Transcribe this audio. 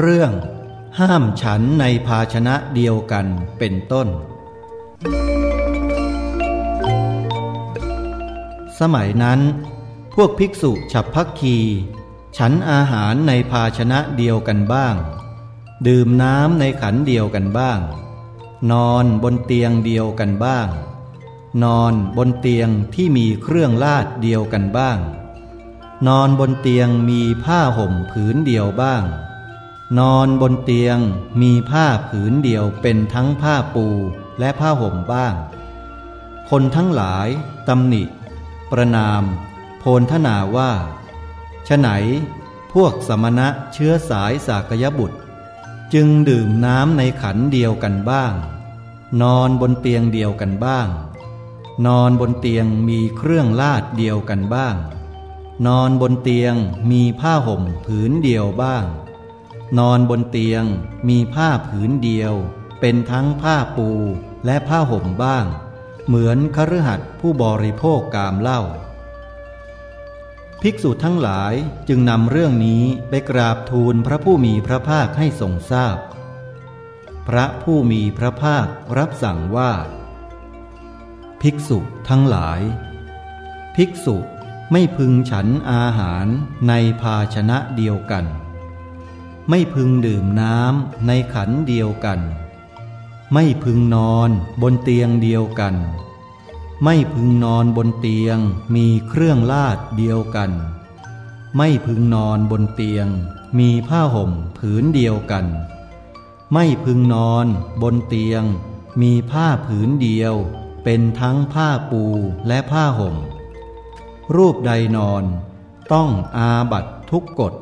เรื่องห้ามฉันในภาชนะเดียวกันเป็นต้น สมัยนั้น พวกภิกษุฉับพักคี ฉันอาหารในภาชนะเดียวกันบ้าง ดื่มน้ำในขันเดียวกันบ้าง นอนบนเตียงเดียวกันบ้าง นอนบนเตียงที่มีเครื่องลาดเดียวกันบ้าง นอนบนเตียงมีผ้าห่มผืนเดียวบ้าง นอนบนเตียงมีผ้าผืนเดียวเป็นทั้งผ้าปูและผ้าห่มบ้าง คนทั้งหลายตำหนิ ประนาม โพนทนาว่าฉไหน พวกสมณะเชื้อสายสากยบุตร จึงดื่มน้ำในขันเดียวกันบ้าง นอนบนเตียงเดียวกันบ้าง นอนบนเตียงมีเครื่องลาดเดียวกันบ้าง นอนบนเตียงมีผ้าห่มผืนเดียวบ้าง นอนบนเตียง มีผ้าผืนเดียว เป็นทั้งผ้าปูและผ้าห่มบ้าง เหมือนคฤหัสถ์ผู้บริโภคกามเหล้าภิกษุทั้งหลายจึงนำเรื่องนี้ไปกราบทูลพระผู้มีพระภาคให้ทรงทราบพพระผู้มีพระภาครับสั่งว่า ภิกษุทั้งหลาย ภิกษุไม่พึงฉันอาหารในภาชนะเดียวกัน ไม่พึงดื่มน้ำในขันเดียวกัน ไม่พึงนอนบนเตียงเดียวกัน ไม่พึงนอนบนเตียงมีเครื่องลาดเดียวกัน ไม่พึงนอนบนเตียงมีผ้าห่มผืนเดียวกัน ไม่พึงนอนบนเตียงมีผ้าผืนเดียว เป็นทั้งผ้าปูและผ้าห่ม รูปใดนอนต้องอาบัตทุกกฎ